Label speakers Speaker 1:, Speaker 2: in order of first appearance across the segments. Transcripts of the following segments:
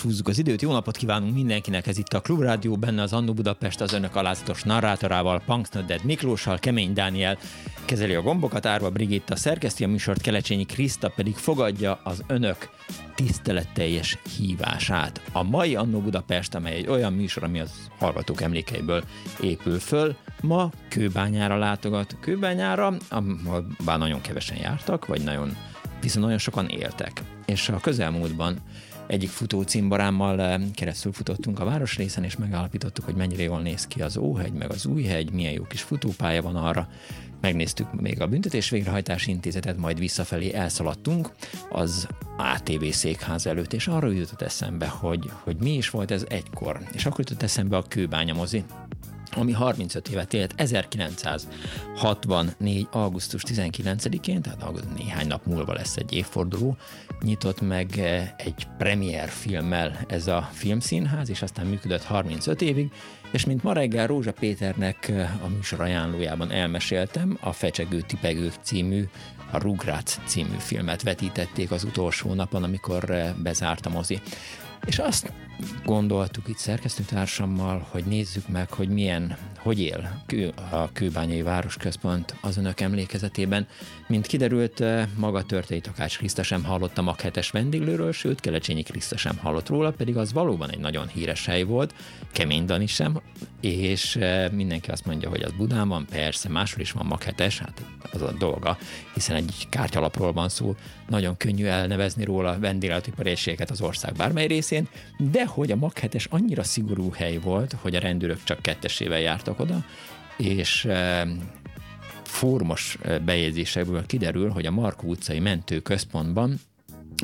Speaker 1: Is húzzuk az időt, jó napot kívánunk mindenkinek, ez itt a Klubrádió, benne az Annó Budapest az önök alázatos narrátorával, Punksnodded Miklóssal, Kemény Dániel kezeli a gombokat, Árva Brigitta szerkeszti a műsort, Kelecsényi Kriszta pedig fogadja az önök tiszteletteljes hívását. A mai Annó Budapest, amely egy olyan műsor, ami az hallgatók emlékeiből épül föl, ma Kőbányára látogat. Kőbányára, bár nagyon kevesen jártak, vagy nagyon, viszont nagyon sokan éltek. És a közelmúltban egyik futó cimborámmal eh, keresztül futottunk a városrészen, és megállapítottuk, hogy mennyire jól néz ki az Óhegy, meg az Újhegy, milyen jó kis futópálya van arra. Megnéztük még a büntetés végrehajtási intézetet, majd visszafelé elszaladtunk az ATV székház előtt, és arra jutott eszembe, hogy, hogy mi is volt ez egykor. És akkor jutott eszembe a kőbánya mozi, ami 35 évet élt, 1964. augusztus 19-én, tehát néhány nap múlva lesz egy évforduló, nyitott meg eh, egy premier filmmel ez a filmszínház, és aztán működött 35 évig, és mint ma reggel Rózsa Péternek eh, a műsor ajánlójában elmeséltem, a Fecsegő Tipegők című a Rugrác című filmet vetítették az utolsó napon, amikor eh, bezárt a mozi. És azt gondoltuk itt szerkesztőtársammal, hogy nézzük meg, hogy milyen, hogy él a Kőbányai Városközpont az önök emlékezetében. Mint kiderült, eh, maga Törtei Takács Kriszta sem hallott a Mag 7 vendéglőről, sőt, Kelecsényi Kriszta sem hallott róla, pedig az valóban egy nagyon híres hely volt, Kemény Dani sem, és eh, mindenki azt mondja, hogy az Budán van, persze, máshol is van Mag 7 hát az a dolga, hiszen egy kártyalapról van szó, nagyon könnyű elnevezni róla vendéglátipari az ország bármely részén, de hogy a Mag 7 annyira szigorú hely volt, hogy a rendőrök csak kettesével jártak oda, és formos bejegyzésekből kiderül, hogy a Markó utcai mentőközpontban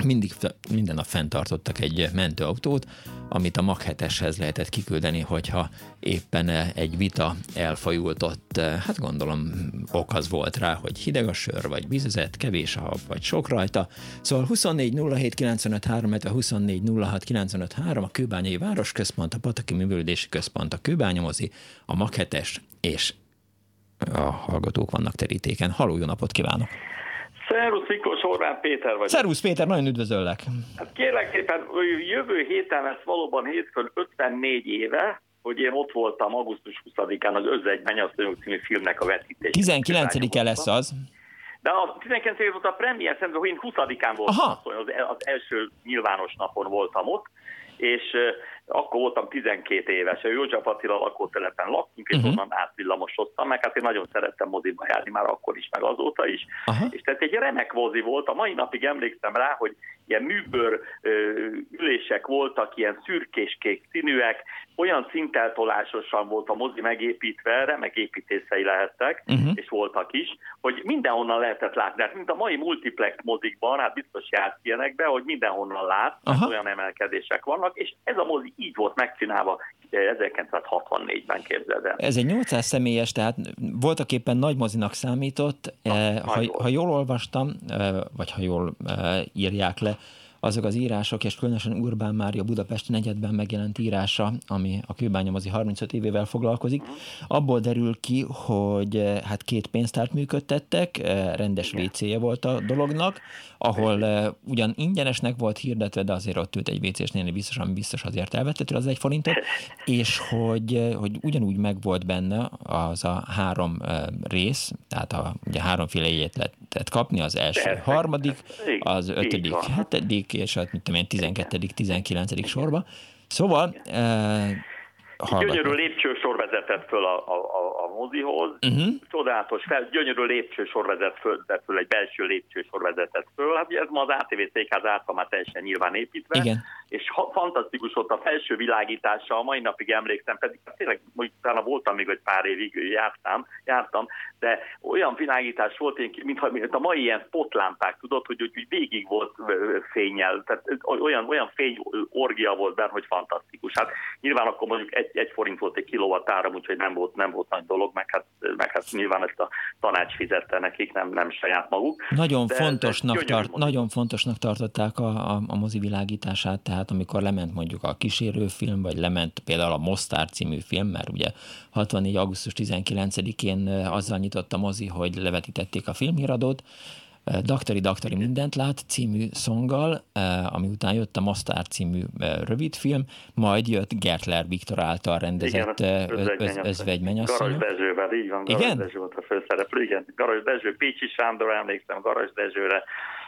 Speaker 1: mindig minden nap fenntartottak egy mentőautót, amit a Mag 7 lehetett kiküldeni, hogyha éppen egy vita elfajult ott, hát gondolom ok az volt rá, hogy hideg a sör, vagy vizezet, kevés a hab, vagy sok rajta. Szóval 24 07 95 3, 24 06 95 3, a Kőbányai Városközpont, a Pataki Művődési Központ, a Kőbányamozi, a Mag 7 és a hallgatók vannak terítéken. Haló, jó napot kívánok!
Speaker 2: Szervusz Miklós, Orbán Péter vagy.
Speaker 1: Szervusz Péter, nagyon üdvözöllek.
Speaker 2: Hát kérlek szépen, jövő héten lesz valóban hétfőn 54 éve, hogy én ott voltam augusztus 20-án az Özvegy Mennyasszonyok című filmnek a vetítés.
Speaker 1: 19-e lesz az.
Speaker 2: De a 19 volt a premier, szerintem, hogy én 20-án voltam, az, az első nyilvános napon voltam ott, és akkor voltam 12 éves, a József Attila lakótelepen laktunk, és uh-huh. onnan átvillamosoztam, meg hát én nagyon szerettem moziba járni már akkor is, meg azóta is. Uh-huh. És tehát egy remek mozi volt, a mai napig emlékszem rá, hogy ilyen műbőr ülések voltak, ilyen szürkés-kék színűek, olyan szinteltolásosan volt a mozi megépítve, remek építészei lehettek, uh-huh. és voltak is, hogy mindenhonnan lehetett látni. Hát mint a mai multiplex mozikban, hát biztos járt ilyenekbe, hogy mindenhonnan lát, uh-huh. olyan emelkedések vannak, és ez a mozi így volt megcsinálva 1964-ben képzeld el.
Speaker 1: Ez egy 800 személyes, tehát voltak éppen nagy mozinak számított. Na, eh, ha, ha jól olvastam, eh, vagy ha jól eh, írják le, azok az írások, és különösen Urbán Mária Budapesti negyedben megjelent írása, ami a kőbányamozi 35 évével foglalkozik, abból derül ki, hogy eh, hát két pénztárt működtettek, eh, rendes WC-je volt a dolognak, ahol eh, ugyan ingyenesnek volt hirdetve, de azért ott ült egy WC-s néni biztosan biztos azért elvette tőle az egy forintot, és hogy, hogy ugyanúgy meg volt benne az a három rész, tehát a, ugye háromféle lehetett kapni, az első harmadik, az ötödik, hetedik, a mit tudom én, 12 19 sorba, Szóval... Uh,
Speaker 2: Gyönyörű lépcsősor vezetett föl a, a, a, a mozihoz, uh-huh. csodálatos, fel, gyönyörű lépcsősor vezet föl, föl, egy belső lépcsősor vezetett föl. Hát ez ma az ATV székház által már teljesen nyilván építve,
Speaker 1: Igen.
Speaker 2: és ha, fantasztikus volt a felső világítása, a mai napig emlékszem, pedig hát tényleg utána voltam még, hogy pár évig jártam, jártam, de olyan világítás volt, mintha mint a mai ilyen spotlámpák, tudod, hogy, hogy végig volt fényel, tehát olyan, olyan fény orgia volt benne, hogy fantasztikus. Hát nyilván akkor mondjuk egy egy, egy forint volt egy kilowatt áram, úgyhogy nem volt, nem volt nagy dolog, meg hát, meg hát nyilván ezt a tanács fizette nekik, nem, nem saját maguk.
Speaker 1: Nagyon, de, fontosnak, de tart, nagyon fontosnak tartották a, a, a mozi világítását, tehát amikor lement mondjuk a kísérőfilm, vagy lement például a Mostár című film, mert ugye 64. augusztus 19-én azzal nyitott a mozi, hogy levetítették a filmhíradót, Daktari Daktari mindent lát című szonggal, ami után jött a Mostár című rövidfilm, majd jött Gertler Viktor által rendezett özvegy mennyasszony.
Speaker 2: Garas Dezsővel, így van, Garas igen? Dezső volt a főszereplő, igen. Garas Dezső, Pécsi Sándor, emlékszem, Garas Dezsőre,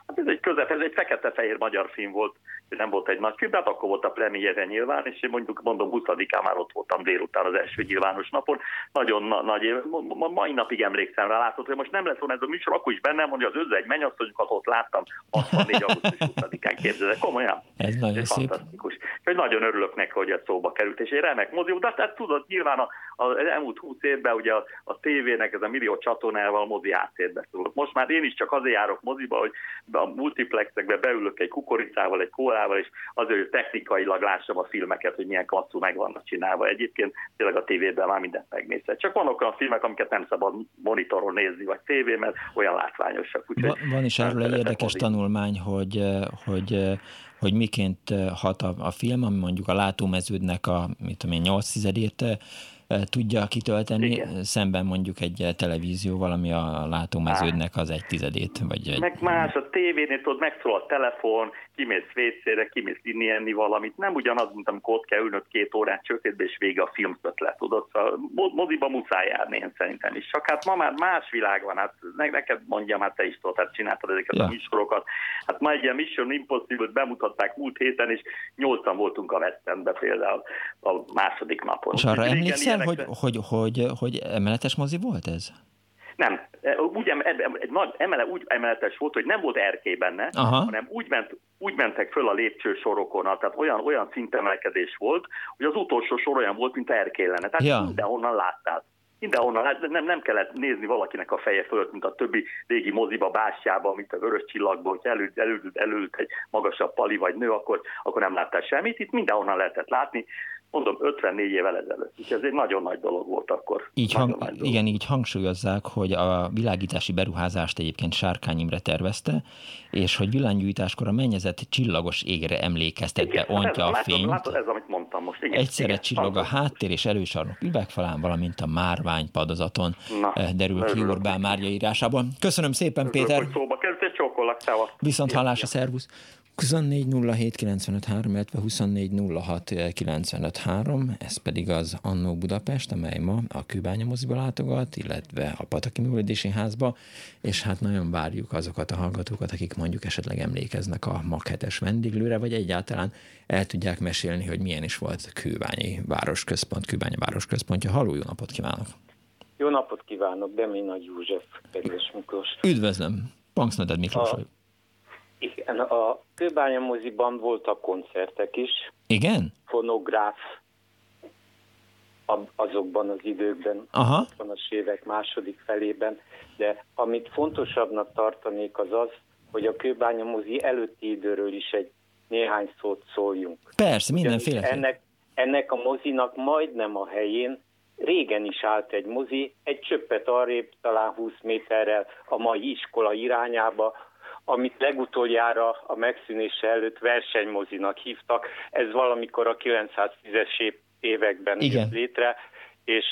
Speaker 2: Hát ez egy közep, ez egy fekete-fehér magyar film volt, nem volt egy nagy film, hát akkor volt a premiére nyilván, és mondjuk mondom 20-án már ott voltam délután az első nyilvános napon. Nagyon na, nagy év, ma, mai napig emlékszem rá, látod, hogy most nem lesz volna ez a műsor, akkor is bennem mondja az özvegy mennyasszonyukat ott láttam 64. augusztus 20-án képzelek, komolyan.
Speaker 1: Ez nagyon ez szép.
Speaker 2: Fantasztikus. Hogy nagyon örülök neki, hogy ez szóba került, és egy remek mozi, de hát tudod, nyilván a, az elmúlt 20 évben ugye a, a tévének ez a millió csatornával mozi átérbe szól. Most már én is csak azért járok moziba, hogy a multiplexekbe beülök egy kukoricával, egy kólával, és azért, hogy technikailag lássam a filmeket, hogy milyen klasszul meg vannak csinálva. Egyébként tényleg a tévében már mindent megnézhet. Csak vannak olyan filmek, amiket nem szabad monitoron nézni, vagy tévé, mert olyan látványosak.
Speaker 1: Úgyhogy van is erről egy érdekes tanulmány, hogy, hogy hogy miként hat a, a film, ami mondjuk a látómeződnek a mit tudom én, 8 tizedét tudja kitölteni, Igen. szemben mondjuk egy televízió, ami a látómeződnek az egy tizedét. Vagy egy...
Speaker 2: Meg más, a tévénél tudod, megszól a telefon, kimész vécére, kimész inni enni valamit. Nem ugyanaz, mint amikor ott kell ülnöd két órát csökétbe, és vége a le, tudod. Szóval moziba muszáj járni én szerintem is. Csak hát ma már más világ van, hát neked mondjam, hát te is tudod, hát csináltad ezeket ja. a műsorokat. Hát ma egy ilyen Mission Impossible-t bemutatták múlt héten, és nyolcan voltunk a West például a második napon.
Speaker 1: És arra emlékszel, hogy, hogy, hogy, hogy emeletes mozi volt ez?
Speaker 2: Nem, úgy, egy nagy emele, úgy emeletes volt, hogy nem volt erkély benne, Aha. hanem úgy, ment, úgy mentek föl a lépcsősorokon, tehát olyan, olyan szintemelkedés volt, hogy az utolsó sor olyan volt, mint erkély lenne. Tehát ja. mindenhonnan láttál. Mindenhonnan, nem, nem kellett nézni valakinek a feje fölött, mint a többi régi moziba, bástyába, mint a vörös csillagból, hogy előtt, előtt, előtt egy magasabb pali vagy nő, akkor, akkor nem láttál semmit. Itt mindenhonnan lehetett látni mondom, 54 évvel ezelőtt. Úgyhogy ez egy nagyon nagy dolog volt akkor.
Speaker 1: Így hang, igen, így hangsúlyozzák, hogy a világítási beruházást egyébként Sárkány Imre tervezte, és hogy villámgyújtáskor a mennyezet csillagos égre emlékeztetve ontja a fényt. Látod,
Speaker 2: látod, ez, amit mondtam most. Igen,
Speaker 1: Egyszerre igen, csillag a háttér és elősarnok üvegfalán, valamint a márvány padozaton Na, eh, derül ki Orbán Márja írásából. Köszönöm szépen, Örülök, Péter.
Speaker 2: Hogy szóba és csókollak,
Speaker 1: Viszont hallás a szervusz. 24 illetve 24 ez pedig az Annó Budapest, amely ma a Kőbánya moziba látogat, illetve a Pataki Művődési Házba, és hát nagyon várjuk azokat a hallgatókat, akik mondjuk esetleg emlékeznek a Maghetes vendéglőre, vagy egyáltalán el tudják mesélni, hogy milyen is volt Kőbányi Városközpont, Kőbánya Városközpontja. Halló, jó napot kívánok!
Speaker 3: Jó napot kívánok, Demény Nagy József, kedves Miklós.
Speaker 1: Üdvözlöm, Panksznoded Miklós
Speaker 3: a, igen, a Kőbánya moziban voltak koncertek is.
Speaker 1: Igen?
Speaker 3: Fonográf azokban az időkben,
Speaker 1: Aha.
Speaker 3: 60-as évek második felében, de amit fontosabbnak tartanék az az, hogy a Kőbánya mozi előtti időről is egy néhány szót szóljunk.
Speaker 1: Persze, mindenféle.
Speaker 3: Ennek, ennek a mozinak majdnem a helyén régen is állt egy mozi, egy csöppet arrébb, talán 20 méterrel a mai iskola irányába, amit legutoljára a megszűnése előtt versenymozinak hívtak. Ez valamikor a 910-es években Igen. jött létre, és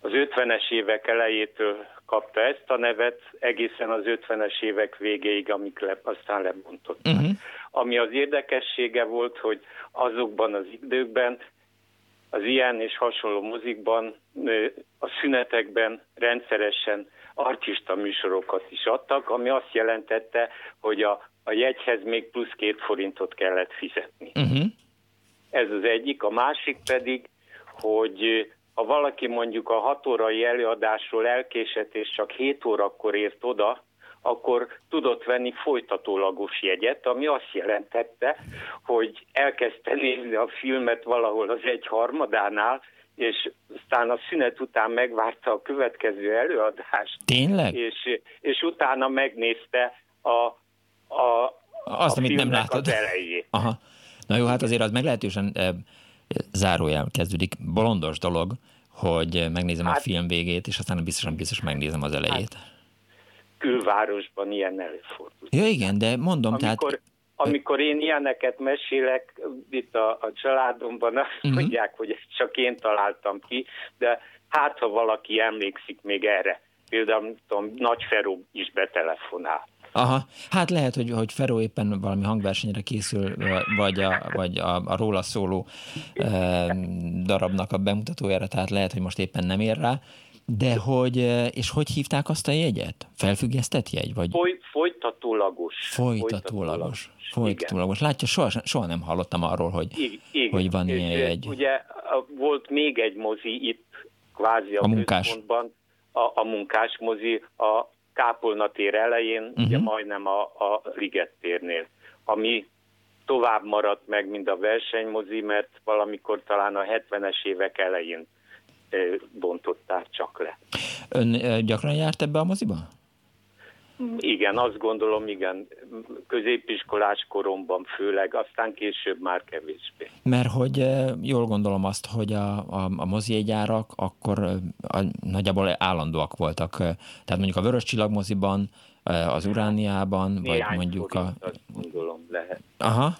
Speaker 3: az 50-es évek elejétől kapta ezt a nevet, egészen az 50-es évek végéig, amik le, aztán lebontották. Uh-huh. Ami az érdekessége volt, hogy azokban az időkben az ilyen és hasonló mozikban a szünetekben rendszeresen artista műsorokat is adtak, ami azt jelentette, hogy a, a jegyhez még plusz két forintot kellett fizetni. Uh-huh. Ez az egyik. A másik pedig, hogy ha valaki mondjuk a hat órai előadásról elkésett, és csak 7 órakor ért oda, akkor tudott venni folytatólagos jegyet, ami azt jelentette, hogy elkezdte nézni a filmet valahol az egy harmadánál, és aztán a szünet után megvárta a következő előadást.
Speaker 1: Tényleg?
Speaker 3: És, és utána megnézte a, a,
Speaker 1: azt, a amit nem látod.
Speaker 3: az elejét.
Speaker 1: Aha. Na jó, hát azért az meglehetősen e, zárójel kezdődik. Bolondos dolog, hogy megnézem hát, a film végét, és aztán biztosan biztos megnézem az elejét. Hát,
Speaker 3: külvárosban ilyen előfordul.
Speaker 1: Ja igen, de mondom,
Speaker 3: amikor,
Speaker 1: tehát...
Speaker 3: Amikor én ilyeneket mesélek itt a, a családomban, azt uh-huh. mondják, hogy ezt csak én találtam ki, de hát ha valaki emlékszik még erre, például tudom, Nagy Feró is betelefonál.
Speaker 1: Aha, hát lehet, hogy, hogy Feró éppen valami hangversenyre készül, vagy a, vagy a, a róla szóló e, darabnak a bemutatójára, tehát lehet, hogy most éppen nem ér rá. De hogy, és hogy hívták azt a jegyet? Felfüggesztett jegy? Vagy?
Speaker 3: Foly, folytatólagos.
Speaker 1: Folytatólagos. Folytatólagos. Látja, soha, soha nem hallottam arról, hogy, igen. hogy van és ilyen jegy.
Speaker 3: Ugye volt még egy mozi itt, kvázi a, a munkás. a, a munkás mozi, a Kápolna tér elején, uh-huh. ugye majdnem a, a Liget térnél, ami tovább maradt meg, mint a versenymozi, mert valamikor talán a 70-es évek elején bontották csak le.
Speaker 1: Ön gyakran járt ebbe a moziba?
Speaker 3: Igen, azt gondolom, igen. Középiskolás koromban főleg, aztán később már kevésbé.
Speaker 1: Mert hogy jól gondolom azt, hogy a, a, a moziegyárak akkor a, nagyjából állandóak voltak. Tehát mondjuk a Vörös Csillag moziban, az Urániában, Néhány vagy mondjuk
Speaker 3: forint, a... azt gondolom lehet.
Speaker 1: Aha.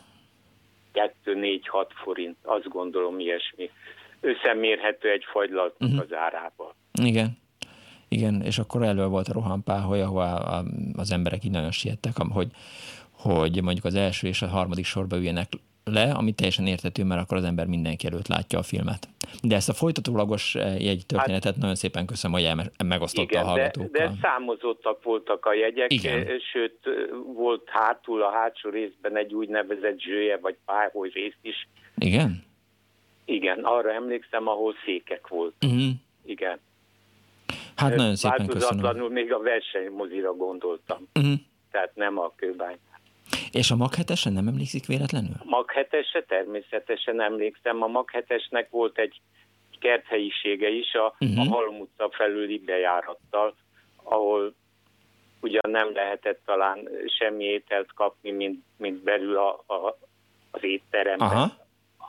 Speaker 3: 2-4-6 forint, azt gondolom ilyesmi összemérhető egy fagylaltnak uh-huh. az árával.
Speaker 1: Igen. Igen, és akkor elő volt a rohampáholy, ahol az emberek így nagyon siettek, hogy, hogy mondjuk az első és a harmadik sorba üljenek le, ami teljesen értető, mert akkor az ember mindenki előtt látja a filmet. De ezt a folytatólagos eh, jegy történetet hát, nagyon szépen köszönöm, hogy megosztotta
Speaker 3: igen,
Speaker 1: a hallgatókkal.
Speaker 3: De, de számozottak voltak a jegyek, igen. Eh, sőt volt hátul a hátsó részben egy úgynevezett zsője vagy pályhoj rész is.
Speaker 1: Igen?
Speaker 3: Igen, arra emlékszem, ahol székek volt. Uh-huh. Igen.
Speaker 1: Hát nagyon szépen
Speaker 3: köszönöm. még a versenymozira gondoltam. Uh-huh. Tehát nem a kőbány.
Speaker 1: És a maghetesen nem emlékszik véletlenül?
Speaker 3: Maghetesre természetesen emlékszem. A maghetesnek volt egy kerthelyisége is a, uh-huh. a Halom utca felüli bejárattal, ahol ugyan nem lehetett talán semmi ételt kapni, mint, mint belül a, a, az étteremben. Aha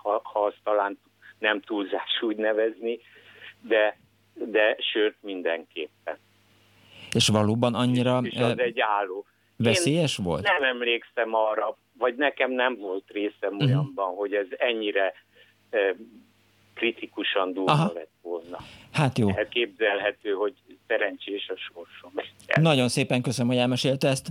Speaker 3: ha, ha azt talán nem túlzás úgy nevezni, de, de sört mindenképpen.
Speaker 1: És valóban annyira...
Speaker 3: És az egy álló.
Speaker 1: Veszélyes
Speaker 3: Én
Speaker 1: volt?
Speaker 3: Nem emlékszem arra, vagy nekem nem volt részem uh-huh. olyanban, hogy ez ennyire eh, kritikusan durva lett volna.
Speaker 1: Hát jó.
Speaker 3: Elképzelhető, hogy szerencsés a sorsom.
Speaker 1: Nagyon szépen köszönöm, hogy elmesélte ezt.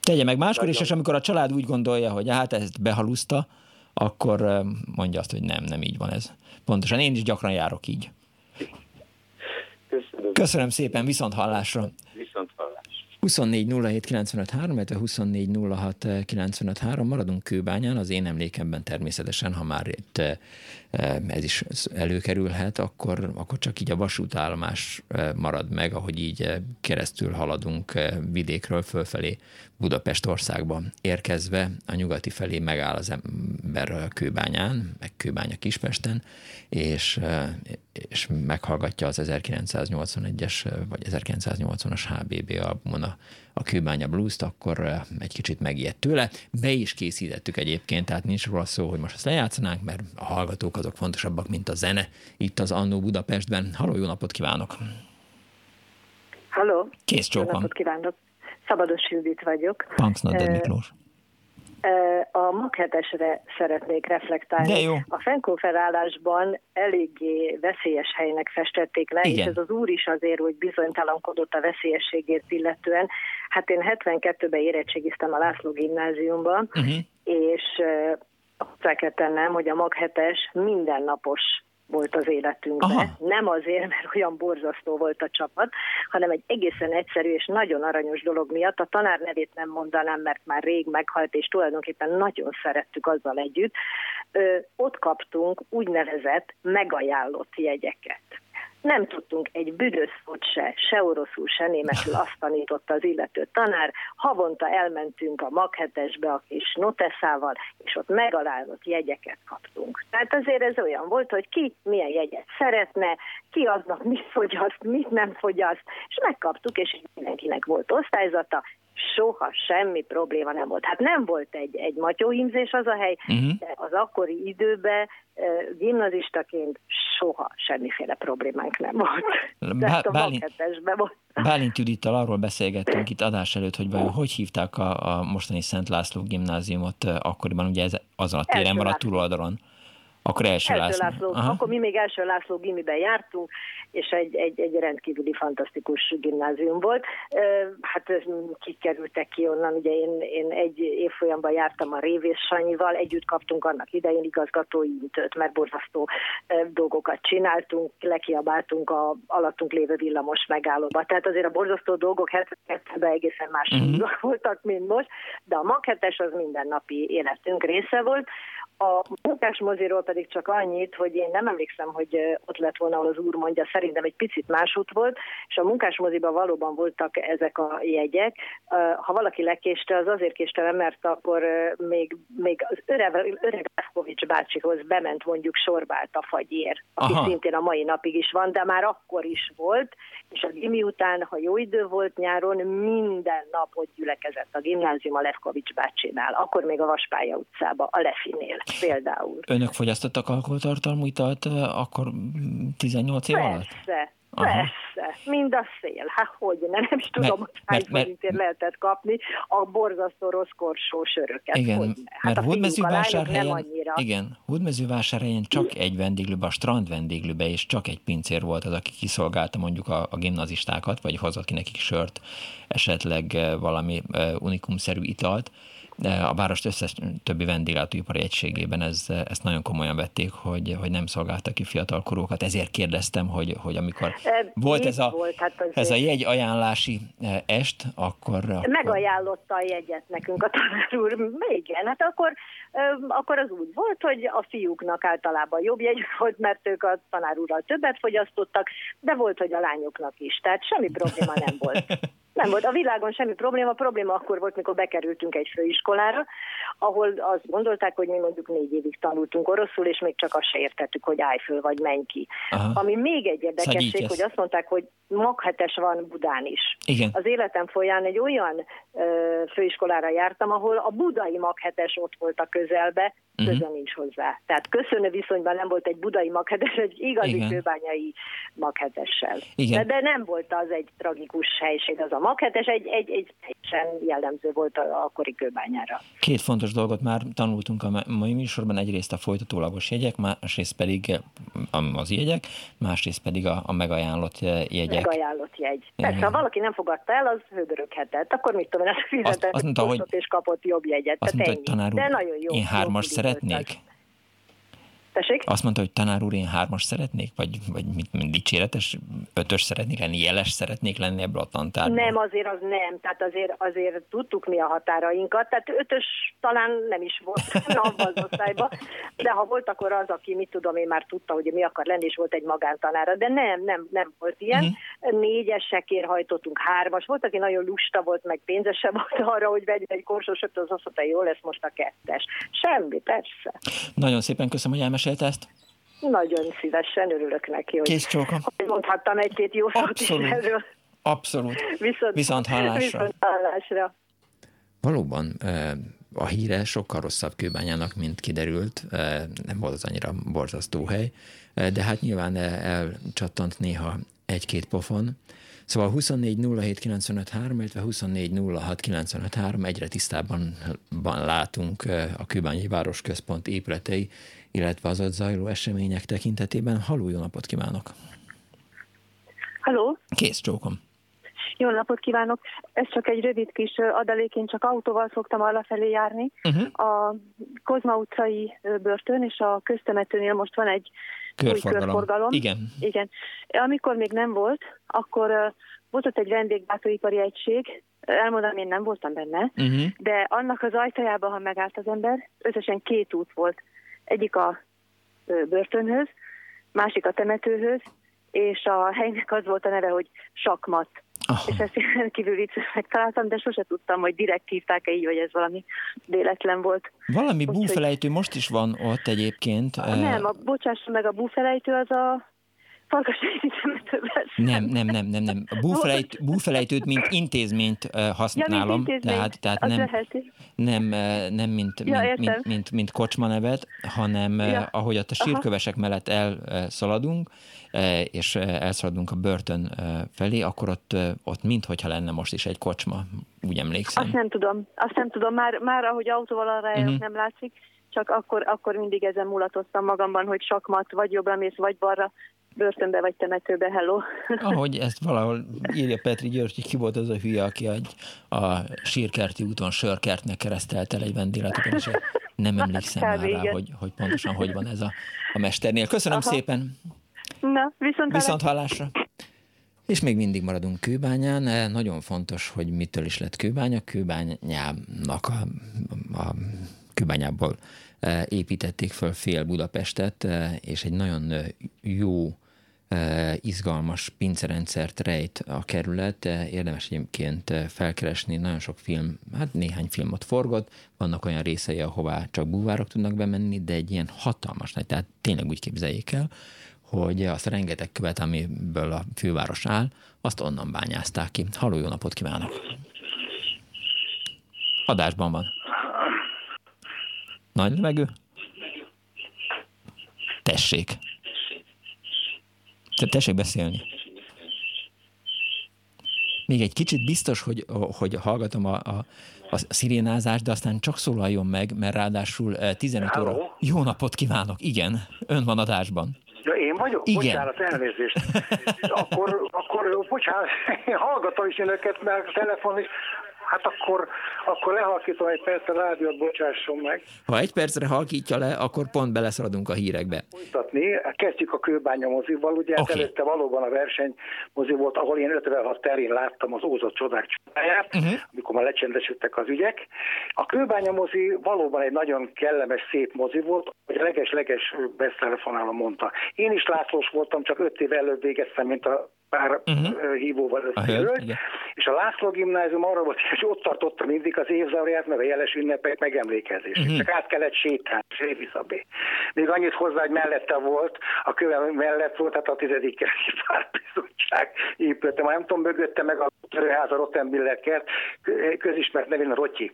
Speaker 1: Tegye meg máskor is, és amikor a család úgy gondolja, hogy hát ezt behaluszta, akkor mondja azt, hogy nem, nem így van ez. Pontosan, én is gyakran járok így.
Speaker 3: Köszönöm.
Speaker 1: Köszönöm szépen, viszont hallásra.
Speaker 3: Viszont hallásra.
Speaker 1: 24 07 95 3, 24 06 95 3, maradunk Kőbányán, az én emlékemben természetesen, ha már itt ez is előkerülhet, akkor, akkor csak így a vasútállomás marad meg, ahogy így keresztül haladunk vidékről fölfelé Budapest országba érkezve, a nyugati felé megáll az ember Kőbányán, meg Kőbánya Kispesten, és, és meghallgatja az 1981-es vagy 1980-as HBB albumon a, a Kőbánya blues akkor egy kicsit megijedt tőle. Be is készítettük egyébként, tehát nincs róla szó, hogy most ezt lejátszanánk, mert a hallgatók azok fontosabbak, mint a zene itt az Annó Budapestben. Halló, jó napot kívánok!
Speaker 4: Halló!
Speaker 1: Kész csókom! Jó
Speaker 4: napot kívánok! Szabados Judit vagyok.
Speaker 1: Punks Miklós.
Speaker 4: A maghetesre szeretnék reflektálni.
Speaker 1: De jó.
Speaker 4: A fennkonferálásban eléggé veszélyes helynek festették le, Igen. és ez az úr is azért, hogy bizonytalankodott a veszélyességét illetően. Hát én 72-ben érettségiztem a László gimnáziumban, uh-huh. és hozzá kell tennem, hogy a maghetes mindennapos volt az életünkben. Aha. Nem azért, mert olyan borzasztó volt a csapat, hanem egy egészen egyszerű és nagyon aranyos dolog miatt. A tanár nevét nem mondanám, mert már rég meghalt, és tulajdonképpen nagyon szerettük azzal együtt. Ö, ott kaptunk úgynevezett megajánlott jegyeket nem tudtunk egy büdös szót se, se oroszul, se németül, azt tanította az illető tanár. Havonta elmentünk a Maghetesbe a kis noteszával, és ott megalálott jegyeket kaptunk. Tehát azért ez olyan volt, hogy ki milyen jegyet szeretne, ki aznak mit fogyaszt, mit nem fogyaszt, és megkaptuk, és mindenkinek volt osztályzata, soha semmi probléma nem volt. Hát nem volt egy, egy matyóhímzés az a hely, uh-huh. de az akkori időben gimnazistaként soha semmiféle problémánk nem volt.
Speaker 1: Bá- Bálint, volt. Bálint Judittal arról beszélgettünk itt adás előtt, hogy vajon hogy hívták a, a mostani Szent László gimnáziumot akkoriban, ugye ez azon a téren van a túloldalon. Akkor első, első László.
Speaker 4: László. Akkor mi még első László gimiben jártunk, és egy, egy, egy rendkívüli fantasztikus gimnázium volt. Hát kikerültek ki onnan, ugye én, én egy évfolyamban jártam a Révész Sanyival, együtt kaptunk annak idején igazgatói intőt, mert borzasztó dolgokat csináltunk, lekiabáltunk a alattunk lévő villamos megállóba. Tehát azért a borzasztó dolgok 72-ben egészen más uh-huh. voltak, mint most, de a maketes az mindennapi életünk része volt. A munkásmoziról pedig csak annyit, hogy én nem emlékszem, hogy ott lett volna, ahol az úr mondja, szerintem egy picit másút volt, és a munkásmoziban valóban voltak ezek a jegyek. Ha valaki lekéste, az azért késte mert akkor még, még az öreg, öreg Leszkovics bácsihoz bement mondjuk sorbált a fagyér, aki Aha. szintén a mai napig is van, de már akkor is volt, és a gimi után, ha jó idő volt nyáron, minden nap ott gyülekezett a gimnázium a Leszkovics bácsinál, akkor még a Vaspálya utcába, a Lefinél például.
Speaker 1: Önök fogyasztottak alkoholtartalmú italt akkor 18 év alatt?
Speaker 4: Persze, Aha. Persze, mind a szél. Hát hogy nem, nem is tudom, hogy hány forintért lehetett kapni a borzasztó rossz korsó söröket.
Speaker 1: Igen, hát mert Hódmezővásárhelyen, igen, Hódmezővásárhelyen csak egy vendéglőbe, a strand vendéglőbe, és csak egy pincér volt az, aki kiszolgálta mondjuk a, a gimnazistákat, vagy hozott ki nekik sört, esetleg valami unikumszerű italt, a város összes többi vendéglátóipari egységében ez, ezt nagyon komolyan vették, hogy, hogy nem szolgáltak ki fiatalkorúkat. Ezért kérdeztem, hogy, hogy amikor e, volt, ez a, volt hát ez a jegy ajánlási est, akkor, akkor...
Speaker 4: Megajánlotta a jegyet nekünk a tanár úr. Igen, hát akkor, akkor az úgy volt, hogy a fiúknak általában jobb jegy volt, mert ők a tanár úrral többet fogyasztottak, de volt, hogy a lányoknak is. Tehát semmi probléma nem volt. Nem volt. A világon semmi probléma. A probléma akkor volt, mikor bekerültünk egy főiskolára, ahol azt gondolták, hogy mi mondjuk négy évig tanultunk oroszul, és még csak azt se értettük, hogy állj föl, vagy menj ki. Aha. Ami még egy érdekesség, hogy azt mondták, hogy maghetes van Budán is.
Speaker 1: Igen.
Speaker 4: Az életem folyán egy olyan ö, főiskolára jártam, ahol a budai maghetes ott volt a közelbe, uh-huh. köze nincs hozzá. Tehát köszönő viszonyban nem volt egy budai maghetes, egy igazi Igen. kőbányai maghetessel. Igen. De, de nem volt az egy tragikus helység, az a maghetes, egy, egy, egy teljesen jellemző volt a akkori kőbányára.
Speaker 1: Két fontos dolgot már tanultunk a mai műsorban, egyrészt a folytatólagos jegyek, másrészt pedig az jegyek, másrészt pedig a, a megajánlott jegyek.
Speaker 4: Megajánlott jegy. Persze, ha valaki nem fogadta el, az hőböröghetett. Akkor mit tudom, ez fizetett, azt, azt mondta, hogy, és kapott jobb jegyet.
Speaker 1: Azt mondta, hogy tanár úr, De nagyon jó. Én hármas szeretnék.
Speaker 4: Tessék?
Speaker 1: Azt mondta, hogy tanár úr, én hármas szeretnék, vagy, vagy mit, mit dicséretes, ötös szeretnék lenni, jeles szeretnék lenni ebből a tantárból?
Speaker 4: Nem, azért az nem. Tehát azért, azért tudtuk mi a határainkat. Tehát ötös talán nem is volt abban az osztályban, de ha volt, akkor az, aki mit tudom, én már tudta, hogy mi akar lenni, és volt egy magántanára. De nem, nem, nem volt ilyen. Uh-huh. Négyesekért hajtottunk hármas. Volt, aki nagyon lusta volt, meg pénzese volt arra, hogy vegyen egy korsósot, az azt mondta, jó lesz most a kettes. Semmi, persze.
Speaker 1: Nagyon szépen köszönöm, hogy elmesélte ezt.
Speaker 4: Nagyon szívesen örülök neki, hogy,
Speaker 1: Kész csókom.
Speaker 4: hogy mondhattam egy-két jó szót is erről.
Speaker 1: Abszolút. Viszont, Viszont hallásra.
Speaker 4: Viszont hallásra.
Speaker 1: Valóban a híre sokkal rosszabb kőbányának, mint kiderült. Nem volt az annyira borzasztó hely, de hát nyilván elcsattant néha egy-két pofon. Szóval 24 07 95 3, illetve 24 06 95 3 egyre tisztában látunk a Kőbányi Városközpont épületei illetve az ott zajló események tekintetében. Haló, jó napot kívánok!
Speaker 5: Halló!
Speaker 1: Kész, csókom!
Speaker 5: Jó napot kívánok! Ez csak egy rövid kis adalék, én csak autóval szoktam felé járni. Uh-huh. A Kozma utcai börtön és a köztemetőnél most van egy
Speaker 1: körforgalom.
Speaker 5: új körforgalom.
Speaker 1: Igen.
Speaker 5: Igen. Amikor még nem volt, akkor volt ott egy vendéglátóipari egység, elmondom, én nem voltam benne, uh-huh. de annak az ajtajában, ha megállt az ember, összesen két út volt. Egyik a börtönhöz, másik a temetőhöz, és a helynek az volt a neve, hogy sakmat. Oh. És ezt én kívül viccesnek találtam, de sose tudtam, hogy direkt hívták-e így, vagy ez valami véletlen volt.
Speaker 1: Valami búfelejtő hogy... most is van ott egyébként.
Speaker 5: Nem, a, bocsássa meg, a búfelejtő az a
Speaker 1: nem, nem, nem, nem, nem. A búfelejt, búfelejtőt, mint intézményt használom. Ja, mint intézmény. Tehát, tehát nem, nem, nem mint, ja, mint, mint, mint, mint kocsma nevet, hanem ja. ahogy a sírkövesek Aha. mellett elszaladunk, és elszaladunk a börtön felé, akkor ott, ott minthogyha lenne most is egy kocsma, úgy emlékszem.
Speaker 5: Azt nem tudom, azt nem tudom, már, már ahogy autóval arra uh-huh. nem látszik, csak akkor, akkor mindig ezen mulatoztam magamban, hogy sakmat, vagy jobbra mész, vagy balra, börtönbe vagy temetőbe, hello.
Speaker 1: Ahogy ezt valahol írja Petri György, hogy ki volt az a hülye, aki egy, a sírkerti úton sörkertnek keresztelt el egy vendéglátóban, és nem emlékszem már rá, hogy, hogy pontosan hogy van ez a, a mesternél. Köszönöm Aha. szépen!
Speaker 5: Na, viszont,
Speaker 1: viszont hallásra! És még mindig maradunk kőbányán. Nagyon fontos, hogy mitől is lett kőbánya. Kőbányának a, a kőbányából e, építették föl fél Budapestet, e, és egy nagyon jó izgalmas pincerendszert rejt a kerület, érdemes egyébként felkeresni, nagyon sok film, hát néhány filmot forgott, vannak olyan részei, ahová csak búvárok tudnak bemenni, de egy ilyen hatalmas nagy, tehát tényleg úgy képzeljék el, hogy azt a rengeteg követ, amiből a főváros áll, azt onnan bányázták ki. Halló, jó napot kívánok! Adásban van. Nagy levegő? Tessék! Tessék beszélni. Még egy kicsit biztos, hogy, hogy hallgatom a, a, a szirénázást, de aztán csak szólaljon meg, mert ráadásul 15 Hello. óra. Jó napot kívánok! Igen, ön van adásban.
Speaker 6: Ja, én vagyok? Igen. Bocsánat, elnézést. akkor, akkor bocsánat, hallgatom is önöket, mert a telefon is Hát akkor, akkor lehalkítom egy percre a rádiót, bocsásson meg.
Speaker 1: Ha egy percre halkítja le, akkor pont beleszaladunk a hírekbe.
Speaker 6: Folytatni, kezdjük a kőbánya mozival, ugye okay. előtte valóban a verseny mozi volt, ahol én 56 terén láttam az ózott csodák csodáját, uh-huh. amikor már lecsendesültek az ügyek. A kőbánya mozi valóban egy nagyon kellemes, szép mozi volt, hogy leges-leges besztelefonálom mondta. Én is Lászlós voltam, csak öt év előbb végeztem, mint a pár uh-huh. hívóval összegyűlt, és a László gimnázium arra volt, hogy ott tartotta mindig az évzárját, meg a jeles ünnepek megemlékezés. Uh-huh. Csak át kellett sétálni, és visszabé. Még annyit hozzá, hogy mellette volt, a köve mellett volt, hát a tizedik kerti pártbizottság épülte. Már nem tudom, mögötte meg a törőház a Rottenbillekert, közismert nevén a Rotyi.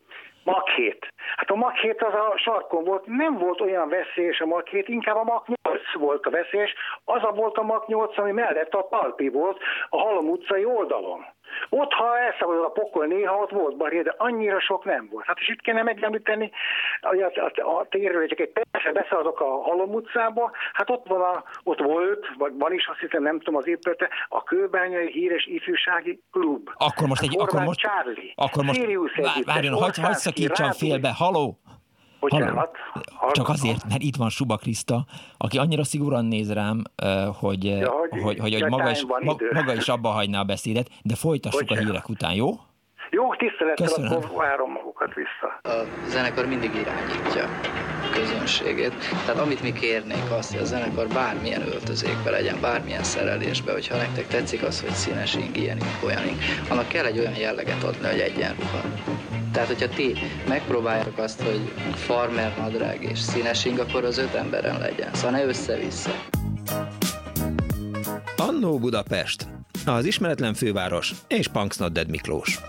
Speaker 6: Mach 7. Hát a Mach 7 az a sarkon volt, nem volt olyan veszélyes a Mach 7, inkább a Mach 8 volt a veszélyes, az a volt a Mach 8, ami mellett a Palpi volt a Halom utcai oldalon. Ott, ha elszabadul a pokol, néha ott volt baré, de annyira sok nem volt. Hát és itt kéne megemlíteni, hogy a, a, a térről csak egy persze beszaladok a Halom utcába, hát ott van a, ott volt, vagy van is, azt hiszem, nem tudom az épülete, a Kőbányai Híres Ifjúsági Klub.
Speaker 1: Akkor most egy, akkor most,
Speaker 6: Charlie,
Speaker 1: akkor most, várjon, hagyj hagy szakítsam félbe, haló,
Speaker 6: Bocsánat.
Speaker 1: Csak azért, mert itt van Suba Kriszta, aki annyira szigorúan néz rám, hogy, ja, hogy, hogy, hogy, hogy maga, is, maga is abba hagyná a beszédet, de folytassuk Bocsánat. a hírek után, jó?
Speaker 6: Jó, tisztelettel, akkor várom magukat vissza.
Speaker 7: A zenekar mindig irányítja közönségét. Tehát amit mi kérnénk azt, hogy a zenekar bármilyen öltözékbe legyen, bármilyen szerelésbe, hogyha nektek tetszik az, hogy színes ing, ilyenink, olyanink, annak kell egy olyan jelleget adni, hogy egyenruha. Tehát, hogyha ti megpróbáljátok azt, hogy farmer nadrág és színes ing, akkor az öt emberen legyen. Szóval ne össze-vissza.
Speaker 1: Annó Budapest, az ismeretlen főváros és Punks Miklós.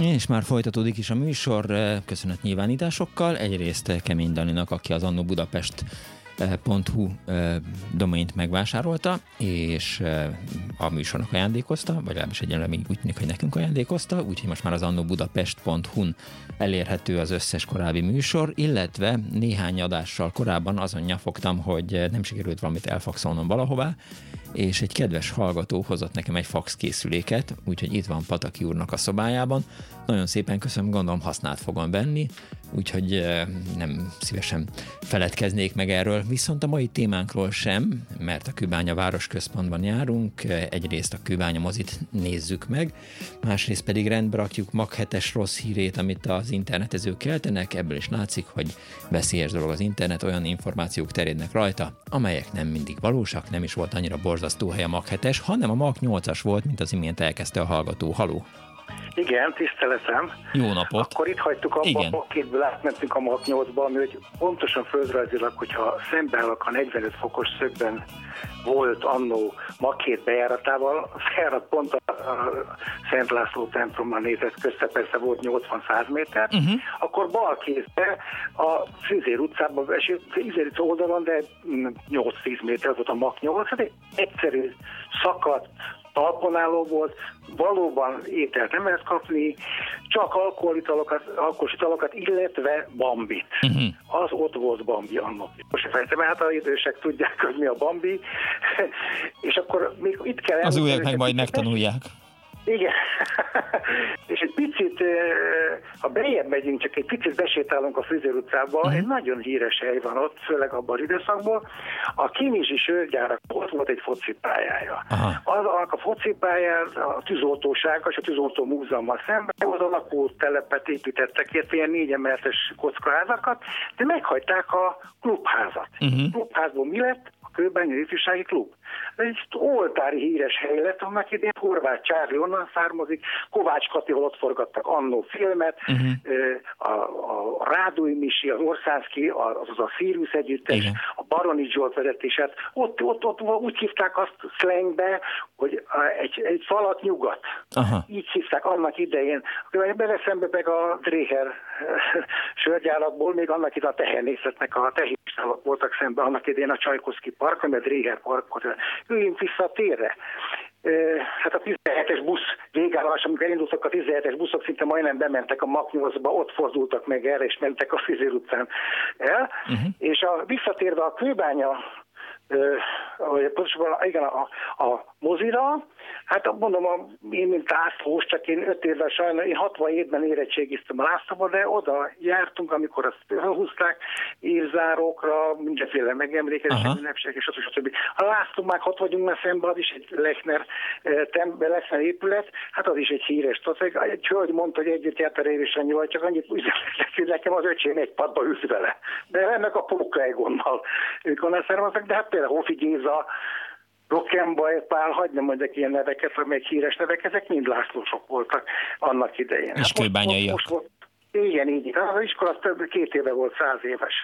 Speaker 1: És már folytatódik is a műsor köszönet nyilvánításokkal. Egyrészt Kemény Daninak, aki az Annó Budapest .hu domaint megvásárolta, és a műsornak ajándékozta, vagy legalábbis egyenlően még úgy tűnik, hogy nekünk ajándékozta, úgyhogy most már az annobudapest.hu-n elérhető az összes korábbi műsor, illetve néhány adással korábban azon nyafogtam, hogy nem sikerült valamit elfaxolnom valahová, és egy kedves hallgató hozott nekem egy fax készüléket, úgyhogy itt van Pataki úrnak a szobájában. Nagyon szépen köszönöm, gondolom használt fogom venni, úgyhogy nem szívesen feledkeznék meg erről. Viszont a mai témánkról sem, mert a Kőbánya városközpontban járunk, egyrészt a Kőbánya mozit nézzük meg, másrészt pedig rendbe rakjuk Mag 7 rossz hírét, amit az internetezők keltenek, ebből is látszik, hogy veszélyes dolog az internet, olyan információk terjednek rajta, amelyek nem mindig valósak, nem is volt annyira borzasztó hely a Mag 7 hanem a Mag 8-as volt, mint az imént elkezdte a hallgató. Haló!
Speaker 6: Igen, tiszteletem.
Speaker 1: Jó napot.
Speaker 6: Akkor itt hagytuk a Igen. kétből átmentünk a Mach 8-ba, ami hogy pontosan földrajzilag, hogyha szembeállok a 45 fokos szögben volt annó Makét bejáratával, bejárat pont a, a Szent László templommal nézett közte, persze volt 80-100 méter, uh-huh. akkor bal kézbe a Fűzér utcában, és Fűzér oldalon, de 8-10 méter volt a Mak 8, hát egyszerű, szakadt, talponálló volt, valóban ételt nem lehet kapni, csak alkoholitalokat, alkoholitalokat illetve bambit. Uh-huh. Az ott volt bambi annak. Most fejtem, hát az idősek tudják, hogy mi a bambi, és akkor még itt kell...
Speaker 1: Az újak meg majd megtanulják.
Speaker 6: Igen. és egy picit, ha bejebb megyünk, csak egy picit besétálunk a Frizér utcába, uh-huh. egy nagyon híres hely van ott, főleg abban az időszakban. A Kinizsi sörgyárak ott volt egy focipályája. Az a focipályán a tűzoltóság, és a tűzoltó múzeummal szemben az alakú telepet építettek, illetve ilyen négy emeletes kockaházakat, de meghagyták a klubházat. Uh-huh. klubházból mi lett? A Kőbánya Ifjúsági Klub egy oltári híres hely lett, annak idén Horváth Csárli onnan származik, Kovács Katival ott forgattak annó filmet, uh-huh. a, a Rádúj Misi, az Orszánszki, az a Sirius együttes, Igen. a Baroni Zsolt vezetését, ott, ott, ott úgy hívták azt slangbe, hogy egy, egy falat nyugat. Aha. Így hívták annak idején. Beleszembe meg a Dréher sörgyárakból, még annak itt a tehernészetnek a tehéstálok voltak szemben, annak idején a Csajkoszki park, ami a Dréher parkot üljünk vissza a térre. Hát a 17-es busz végállás, amikor elindultak a 17-es buszok, szinte majdnem bementek a Maknyolcba, ott fordultak meg erre, és mentek a Fizér utcán el. Uh-huh. És a, visszatérve a kőbánya vagy pontosabban igen, a, a mozira, hát mondom, a, én mint ászlós, csak én öt évvel sajnál, én 67-ben érettségiztem a Lászlóba, de oda jártunk, amikor azt felhúzták évzárókra, mindenféle megemlékezés, ünnepség, és stb. stb. A László már hat vagyunk már szemben, az is egy Lechner, tembe, Lechner épület, hát az is egy híres tateg. Egy hölgy mondta, hogy együtt járt a révésenyi, vagy csak annyit úgy nekem az öcsém egy padba ült vele. De ennek a Póka Egonnal ők onnan származnak, de hát például Hofi Géza, Rockenbaj Pál, hagyd nem mondjak ilyen neveket, még híres nevek, ezek mind Lászlósok voltak annak idején.
Speaker 1: És hát kőbányaiak. Most, most,
Speaker 6: igen, így. Az iskola több két éve volt száz éves.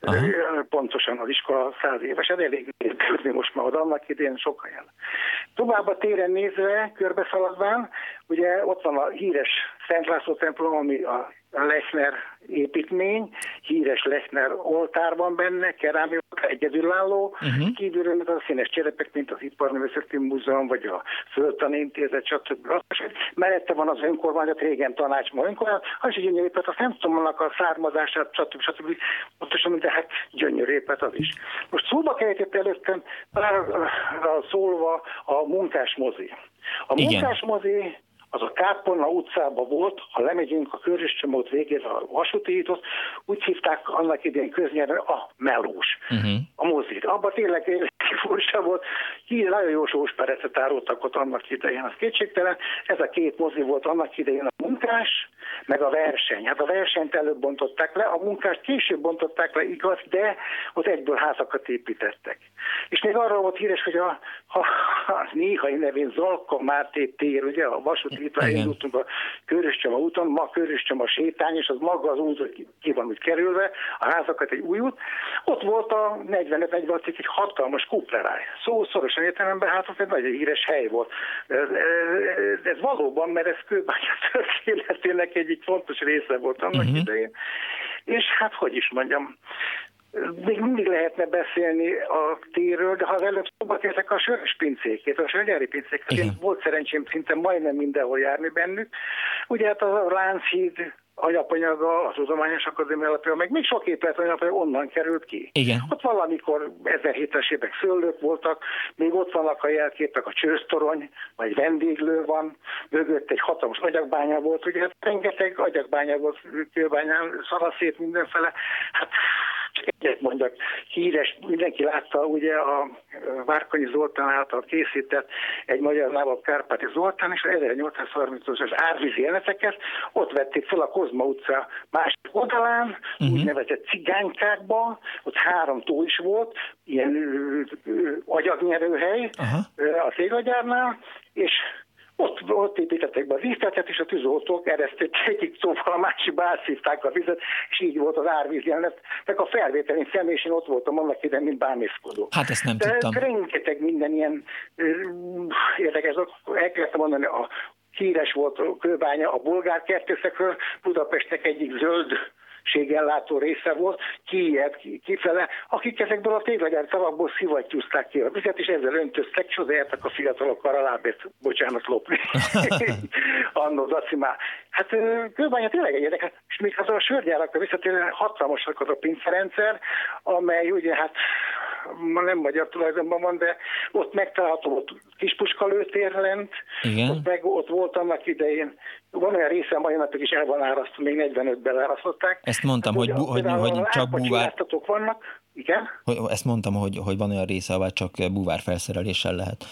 Speaker 6: Aha. Pontosan az iskola száz éves. Ez elég érdeklődni most már oda, annak idén sokan jel. Tovább a téren nézve, körbeszaladván, ugye ott van a híres Szent László templom, ami a Lechner építmény, híres Lechner oltár van benne, kerámia egyedülálló, uh-huh. kívülről a színes cserepek, mint az Iparművészeti Múzeum, vagy a Földtani Intézet, stb. Mellette van az önkormányzat, régen tanács, ma önkormányzat, az is gyönyörű épület, a Szemszomnak a származását, stb. stb. Pontosan, de hát gyönyörű épület az is. Most szóba kerített előttem, szólva a munkásmozi. A munkásmozi az a Kápolna utcában volt, ha lemegyünk a Köröscsomót végére a vasútítot, úgy hívták annak idén köznyelven a melós, uh-huh. a mozit. Abban tényleg furcsa volt, így nagyon jó sósperecet árultak ott annak idején, az kétségtelen. Ez a két mozi volt annak idején a munkás, meg a verseny. Hát a versenyt előbb bontották le, a munkást később bontották le, igaz, de ott egyből házakat építettek. És még arról volt híres, hogy a, a, a néhai nevén Zalka Máté tér, ugye a vasúti itt indultunk a Köröscsoma úton, ma Köröscsoma sétány, és az maga az út ki van úgy kerülve, a házakat egy új út. Ott volt a 45 46 egy hatalmas kúp Kupleráj. Szó szorosan értelemben, hát az egy nagyon híres hely volt. Ez, ez valóban, mert ez kőbánya történetének egyik fontos része volt annak uh-huh. idején. És hát, hogy is mondjam, még mindig lehetne beszélni a térről, de ha az előbb szóba a sörös pincékét, a sörgyári pincéket, én volt szerencsém szinte majdnem mindenhol járni bennük. Ugye hát a Lánchíd anyapanyaga, az Tudományos Akadémia alapja, meg még sok épület anyapanyag onnan került ki.
Speaker 1: Igen.
Speaker 6: Ott valamikor 1700-es évek szőlők voltak, még ott vannak a jelképek, a csőztorony, vagy vendéglő van, mögött egy hatalmas agyagbánya volt, ugye hát rengeteg agyagbánya volt kőbányán, szaraszét mindenfele. Hát csak egyet mondjak, híres, mindenki látta ugye a Várkonyi Zoltán által készített egy magyar nálabb Kárpáti Zoltán, és 1830-as árvízi jeleneteket ott vették fel a Kozma utca másik oldalán, uh-huh. úgynevezett cigánykákba, ott három tó is volt, ilyen agyagnyerőhely uh-huh. a téglagyárnál, és ott, ott építették be az íztetet, és a tűzoltók ereszték egyik szóval a másikba átszívták a vizet, és így volt az árvíz jelenet. Meg a személy, én ott voltam annak ide, mint bámészkodó.
Speaker 1: Hát ezt nem
Speaker 6: De
Speaker 1: tudtam.
Speaker 6: rengeteg minden ilyen érdekes, el kellett mondani, a híres volt a kőbánya a bulgár kertészekről, Budapestnek egyik zöld ségellátó része volt, kiijedt ki, kifele, akik ezekből a téglagyár szavakból szivattyúzták ki a vizet, és ezzel öntöztek, és odaértek a fiatalokkal a lábét, bocsánat, lopni. Annó Dacimá. Hát kőbánya tényleg egy érdekes, és még az a sörgyárakra visszatérően hatalmasak az a pincerendszer, amely ugye hát ma nem magyar tulajdonban van, de ott megtalálható ott Kispuska lőtér lent,
Speaker 1: Igen.
Speaker 6: Ott, meg, ott volt annak idején, van olyan része, mai napig is el van árasztva, még 45-ben árasztották.
Speaker 1: Ezt mondtam, hát, hogy, bu, hogy, hogy csak búvár...
Speaker 6: vannak, igen?
Speaker 1: Hogy, ezt mondtam, hogy, hogy van olyan része, ahol csak búvár felszereléssel lehet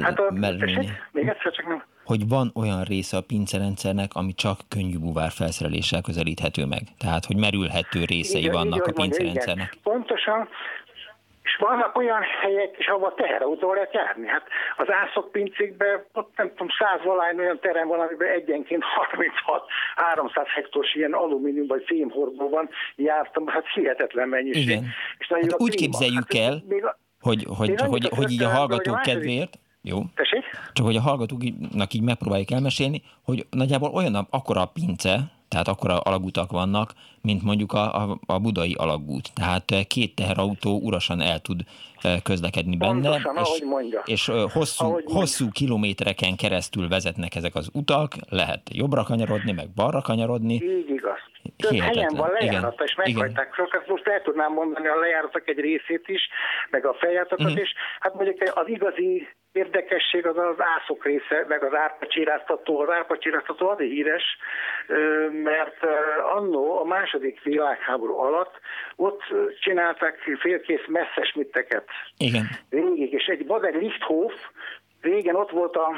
Speaker 1: hát a, mellőni.
Speaker 6: Még egyszer csak nem
Speaker 1: hogy van olyan része a pincerendszernek, ami csak könnyű búvár felszereléssel közelíthető meg. Tehát, hogy merülhető részei igen, vannak a pincerendszernek.
Speaker 6: Igen. Pontosan, és vannak olyan helyek is, ahol teherautó lehet járni. Hát az ászok pincékben, ott nem tudom, száz valány olyan terem van, amiben egyenként 36-300 hektos ilyen alumínium vagy fémhordó van, jártam, hát hihetetlen mennyiség.
Speaker 1: Igen. És hát úgy képzeljük hát, el, a, hogy, hogy, hogy, hogy, hogy így a hallgatók kedvéért, jó.
Speaker 6: Tessék?
Speaker 1: Csak hogy a hallgatóknak így megpróbáljuk elmesélni, hogy nagyjából olyan akkora a pince, tehát akkora alagutak vannak, mint mondjuk a, a, a budai alagút. Tehát eh, két teherautó urasan el tud eh, közlekedni benne,
Speaker 6: Pontosan, és,
Speaker 1: mondja. és eh, hosszú, ahogy hosszú kilométereken keresztül vezetnek ezek az utak, lehet jobbra kanyarodni, meg balra kanyarodni.
Speaker 6: Így igaz. Több Hihetetlen. helyen van lejárata, és meghagyták. Most el tudnám mondani a lejáratok egy részét is, meg a feljáratokat uh-huh. is. Hát mondjuk az igazi érdekesség az az ászok része, meg az árpacsiráztató. Az árpacsiráztató azért híres, mert annó a második világháború alatt ott csinálták félkész messzesmitteket.
Speaker 1: Igen.
Speaker 6: Végig, és egy Bader Lichthof, régen ott volt a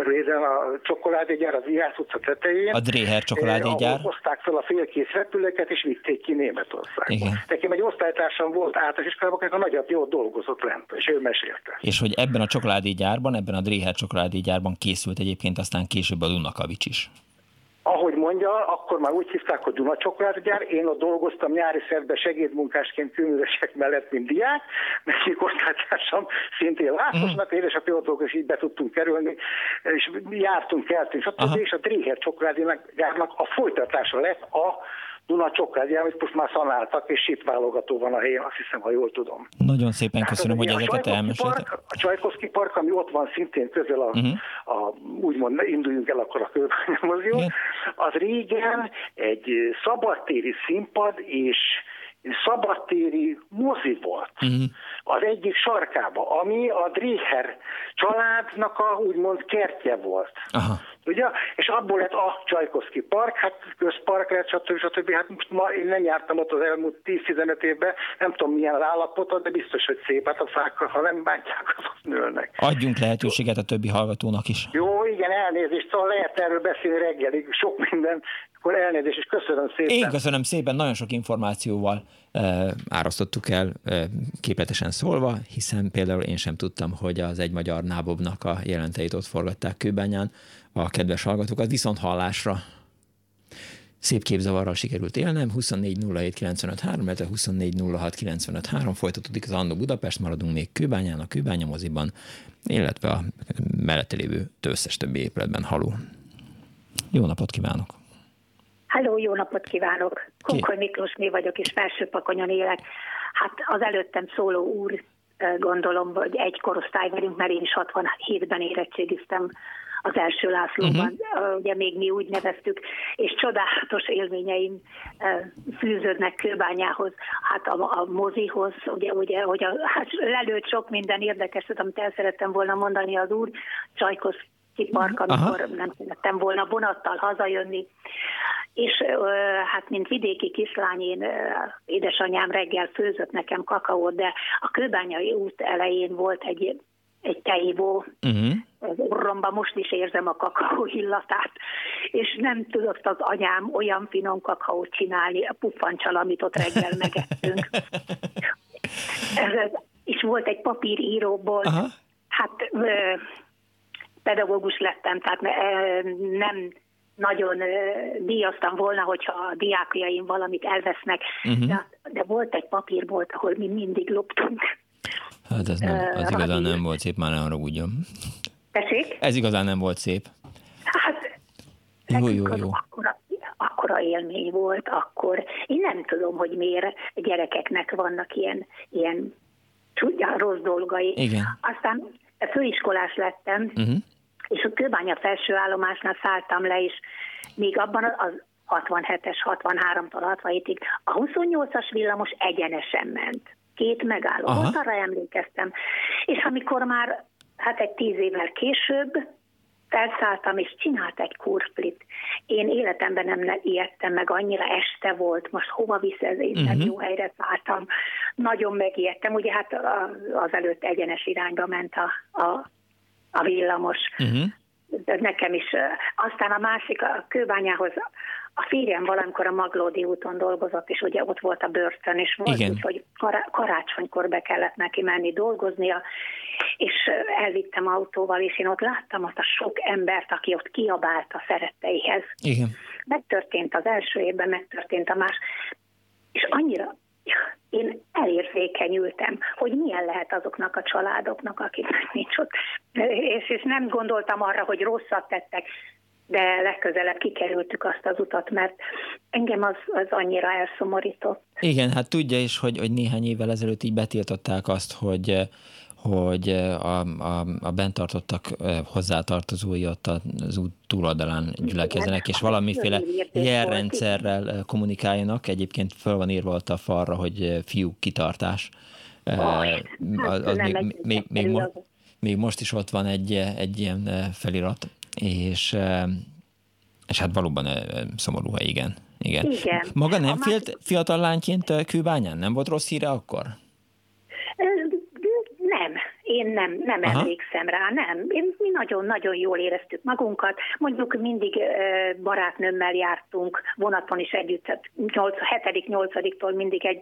Speaker 6: régen a csokoládégyár az Ijász utca tetején.
Speaker 1: A Dréher csokoládégyár.
Speaker 6: Eh, hozták fel a félkész repülőket, és vitték ki Németországba.
Speaker 1: Igen.
Speaker 6: Nekem egy osztálytársam volt általános iskolában, a nagyapja ott dolgozott lent, és ő mesélte.
Speaker 1: És hogy ebben a csokoládégyárban, ebben a Dréher csokoládégyárban készült egyébként aztán később a Dunakavics is
Speaker 6: ahogy mondja, akkor már úgy hívták, hogy Duna csokoládgyár. Én ott dolgoztam nyári szerbe segédmunkásként különösek mellett, mint diák, nekik osztálytársam szintén Lászlósnak, mm. édesapja ott és így be tudtunk kerülni, és jártunk, keltünk, stb. És a Dréher csokoládgyárnak a folytatása lett a Duna Csokrádi, amit most már szanáltak, és itt válogató van a helyen, azt hiszem, ha jól tudom.
Speaker 1: Nagyon szépen Tehát köszönöm, hogy ezeket elmeséltek.
Speaker 6: A Csajkovszki park, ami ott van szintén közel a, uh-huh. a úgymond induljunk el akkor a Kőbányamozjó, az régen egy szabadtéri színpad és szabadtéri mozi volt. Uh-huh. Az egyik sarkába, ami a Dréher családnak a úgymond kertje volt.
Speaker 1: Aha.
Speaker 6: Ugye? És abból lett a Csajkoszki park, hát közpark lett, stb. stb. Hát most ma én nem jártam ott az elmúlt 10-15 évben, nem tudom milyen az állapota, de biztos, hogy szép. Hát a fák, ha nem bántják, azok nőnek.
Speaker 1: Adjunk lehetőséget a többi hallgatónak is.
Speaker 6: Jó, igen, elnézést, szóval lehet erről beszélni reggelig, sok minden, akkor elnézést, és köszönöm szépen.
Speaker 1: Én köszönöm szépen, nagyon sok információval e, árasztottuk el e, képletesen szólva, hiszen például én sem tudtam, hogy az egy magyar nábobnak a jelenteit ott forgatták Kőbányán, a kedves hallgatókat, viszont hallásra. szép képzavarral sikerült élnem, 24 07 95 3, 24 06 95 3, folytatódik az Andó Budapest, maradunk még Kőbányán, a Kőbánya moziban, illetve a mellette lévő összes többi épületben. Haló! Jó napot kívánok!
Speaker 8: Halló, jó napot kívánok! Kunkor Miklós mi vagyok, és Pakonyon élek. Hát az előttem szóló úr, gondolom, hogy egy korosztály vagyunk, mert én is 67-ben érettségiztem az első Lászlóban, uh-huh. ugye még mi úgy neveztük, és csodálatos élményeim fűződnek Kőbányához, hát a, a mozihoz, ugye, ugye hogy a, hát lelőtt sok minden érdekes, amit el szerettem volna mondani az úr, Csajkoszki park, amikor Aha. nem szerettem volna vonattal hazajönni, és hát mint vidéki kislány, én édesanyám reggel főzött nekem kakaót, de a kőbányai út elején volt egy egy tejívó, uh-huh. az orromba most is érzem a kakaó illatát, és nem tudott az anyám olyan finom kakaót csinálni, a puffancsal, amit ott reggel megettünk. Ez, és volt egy papíríróból, hát pedagógus lettem, tehát nem nagyon díjaztam volna, hogyha a diákjaim valamit elvesznek, uh-huh. de, de volt egy papírbolt, ahol mi mindig loptunk.
Speaker 1: Hát ez, nem, az uh, igazán nem volt szép, már nem haragudjon.
Speaker 8: Tessék?
Speaker 1: Ez igazán nem volt szép.
Speaker 8: Hát,
Speaker 1: jó, jó, jó.
Speaker 8: Akkora, akkora élmény volt akkor. Én nem tudom, hogy miért gyerekeknek vannak ilyen, ilyen tudja, rossz dolgai.
Speaker 1: Igen.
Speaker 8: Aztán főiskolás lettem, uh-huh. És a Kőbánya felső állomásnál szálltam le, és még abban az 67-es, 63-tól 67-ig a 28-as villamos egyenesen ment két megálló Aha. volt, arra emlékeztem. És amikor már, hát egy tíz évvel később felszálltam, és csinált egy kurplit. Én életemben nem ijedtem meg, annyira este volt, most hova visz ez, én uh-huh. jó helyre szálltam. Nagyon megijedtem, ugye hát az előtt egyenes irányba ment a, a, a villamos. Uh-huh. De nekem is. Aztán a másik, a kőbányához a férjem valamikor a Maglódi úton dolgozott, és ugye ott volt a börtön, és volt Igen. úgy, hogy karácsonykor be kellett neki menni dolgoznia, és elvittem autóval, és én ott láttam azt a sok embert, aki ott kiabált a szeretteihez.
Speaker 1: Igen.
Speaker 8: Megtörtént az első évben, megtörtént a más, és annyira én elérzékenyültem, hogy milyen lehet azoknak a családoknak, akik nincs ott. És, és nem gondoltam arra, hogy rosszat tettek, de legközelebb kikerültük azt az utat, mert engem az, az annyira elszomorított.
Speaker 1: Igen, hát tudja is, hogy, hogy néhány évvel ezelőtt így betiltották azt, hogy hogy a, a, a bentartottak hozzátartozói ott az út túloldalán gyülekezenek, és valamiféle jelrendszerrel kommunikáljanak. Egyébként föl van írva ott a falra, hogy fiú kitartás.
Speaker 8: Hát az, az még,
Speaker 1: még, még, mo, még most is ott van egy, egy ilyen felirat, és, és hát valóban szomorú igen. Igen.
Speaker 8: igen.
Speaker 1: Maga nem félt fiatal lányként kőbányán? Nem volt rossz híre akkor?
Speaker 8: Én nem, nem emlékszem rá, nem. Én, mi nagyon-nagyon jól éreztük magunkat. Mondjuk mindig barátnőmmel jártunk, vonaton is együtt, 8, 7 8 mindig egy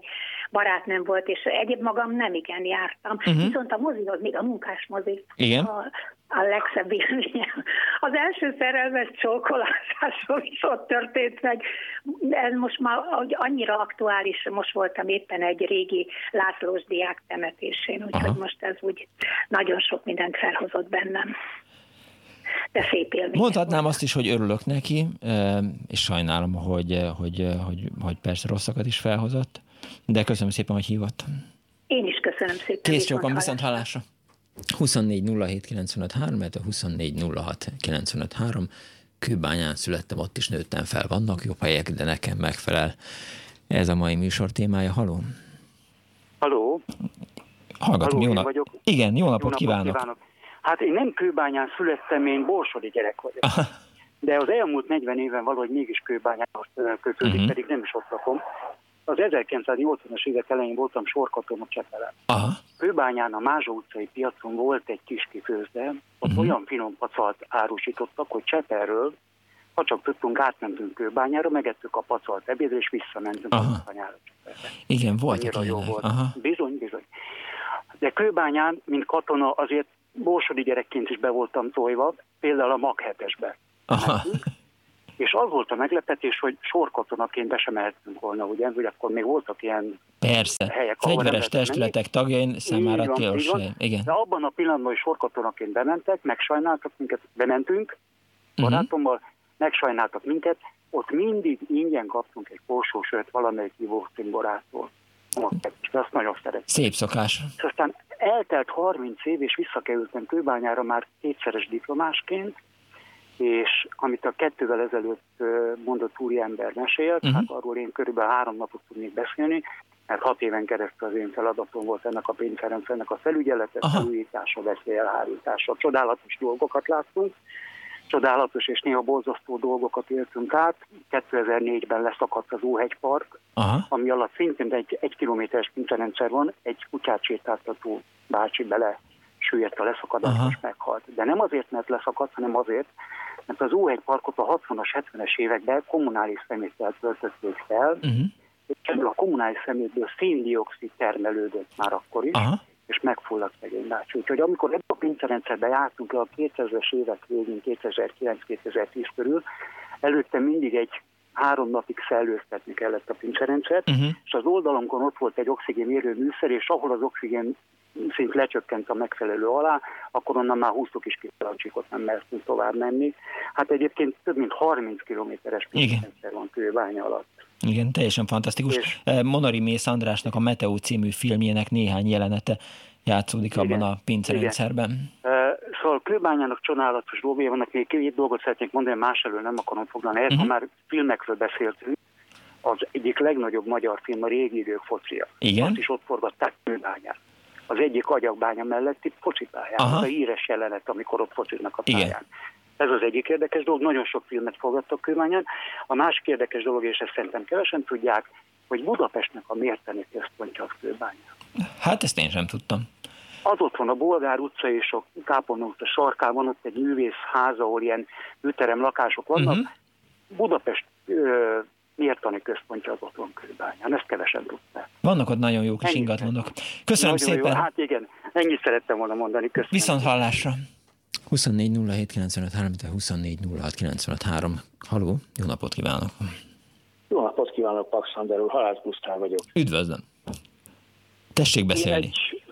Speaker 8: barátnőm volt, és egyéb magam nem igen jártam. Uh-huh. Viszont a mozihoz, még a munkás mozi,
Speaker 1: Igen?
Speaker 8: A, a legszebb élményem. Az első szerelmes csókolásásom is ott történt meg. Ez most már annyira aktuális, most voltam éppen egy régi Lászlós diák temetésén, úgyhogy Aha. most ez úgy nagyon sok mindent felhozott bennem. De szép élmény.
Speaker 1: Mondhatnám azt is, hogy örülök neki, és sajnálom, hogy, hogy, hogy, hogy persze rosszakat is felhozott, de köszönöm szépen, hogy hívott.
Speaker 8: Én is köszönöm szépen.
Speaker 1: Kész csókom, viszont hallásra. 24 07 95 3, 24 06 95 3. Kőbányán születtem, ott is nőttem fel. Vannak jobb helyek, de nekem megfelel. Ez a mai műsor témája. Haló?
Speaker 9: Haló?
Speaker 1: Hallgatom, Haló, jó nap... vagyok. Igen, jó napot, jó napot kívánok. kívánok.
Speaker 9: Hát én nem Kőbányán születtem, én borsodi gyerek vagyok. Aha. De az elmúlt 40 éven valahogy mégis Kőbányához kötődik, uh-huh. pedig nem is ott lakom. Az 1980-as évek elején voltam sorkaton a Csepelen.
Speaker 1: Aha.
Speaker 9: Kőbányán a Mázsa utcai piacon volt egy kis kifőzde, ott uh-huh. olyan finom pacalt árusítottak, hogy Csepelről, ha csak tudtunk, átmentünk Kőbányára, megettük a pacalt ebédre, és visszamentünk Aha. a kanyára
Speaker 1: Igen, volt egy
Speaker 9: jó volt. Aha. Bizony, bizony. De Kőbányán, mint katona, azért borsodi gyerekként is be voltam tojva, például a Mag 7-esbe. És az volt a meglepetés, hogy sorkatonaként be sem mehettünk volna, ugye, hogy akkor még voltak ilyen
Speaker 1: Persze. helyek, Fegyveres testületek tagjain számára tilos. Igen.
Speaker 9: De abban a pillanatban, hogy sorkatonaként bementek, megsajnáltak minket, bementünk, mhm. barátommal, uh-huh. megsajnáltak minket, ott mindig ingyen kaptunk egy korsósört valamelyik hívószimborától. Azt nagyon szeretem.
Speaker 1: Szép szokás.
Speaker 9: És aztán eltelt 30 év, és visszakerültem Kőbányára már kétszeres diplomásként, és amit a kettővel ezelőtt mondott úriember mesélt, uh-huh. hát arról én körülbelül három napot tudnék beszélni, mert hat éven keresztül az én feladatom volt ennek a pénzrendszernek a felügyelete, felújítása, veszélyelhárítása. Csodálatos dolgokat láttunk, csodálatos és néha borzasztó dolgokat éltünk át. 2004-ben leszakadt az Óhegy Park, Aha. ami alatt szintén egy, egy kilométeres pincerendszer van, egy kutyát sétáltató bácsi bele süllyedt a leszakadás, és meghalt. De nem azért, mert leszakadt, hanem azért, mert az Óhegy Parkot a 60-as, 70-es években kommunális szeméttel töltötték fel, uh-huh. és ebből a kommunális szemétből széndiokszid termelődött már akkor is, Aha és megfulladt szegény bácsi. Úgyhogy amikor ebben a pincerendszerbe jártunk a 2000-es évek végén, 2009-2010 körül, előtte mindig egy három napig szellőztetni kellett a pincerendszert, uh-huh. és az oldalonkon ott volt egy oxigénmérő műszer, és ahol az oxigén szint lecsökkent a megfelelő alá, akkor onnan már húztuk is ki a nem mehetünk tovább menni. Hát egyébként több mint 30 kilométeres pincerendszer van kőbánya alatt.
Speaker 1: Igen, teljesen fantasztikus. És... Eh, Monari Mész Andrásnak a Meteo című filmjének néhány jelenete játszódik abban Igen. a pincerendszerben.
Speaker 9: Uh, szóval Kőbányának csodálatos dolgai vannak, még két dolgot szeretnék mondani, más elől nem akarom foglalni. Uh-huh. Ha már filmekről beszéltünk, az egyik legnagyobb magyar film a régi idők focia.
Speaker 1: Igen?
Speaker 9: Azt is ott forgatták Kőbányát. Az egyik agyakbánya melletti focipályán. Az a híres jelenet, amikor ott fociznak a pályán. Igen. Ez az egyik érdekes dolog, nagyon sok filmet fogadtak Kőmányán. A másik érdekes dolog, és ezt szerintem kevesen tudják, hogy Budapestnek a mérteni központja az Kőbányán.
Speaker 1: Hát ezt én sem tudtam.
Speaker 9: Az ott van a Bolgár utca és a Kápolna utca sarkában, ott egy művészház, ahol ilyen műterem lakások vannak. Uh-huh. Budapest ö, mértani központja az ott van Kőbányán, ezt kevesen tudták.
Speaker 1: Vannak ott nagyon jó kis ingatlanok. Köszönöm nagyon szépen. Jó.
Speaker 9: Hát igen, ennyit szerettem volna mondani. Köszönöm.
Speaker 1: Viszont hallásra. 24 07 24 Haló, jó napot kívánok!
Speaker 10: Jó napot kívánok, Paxander úr, Halász Gusztán vagyok.
Speaker 1: Üdvözlöm! Tessék beszélni! Egy,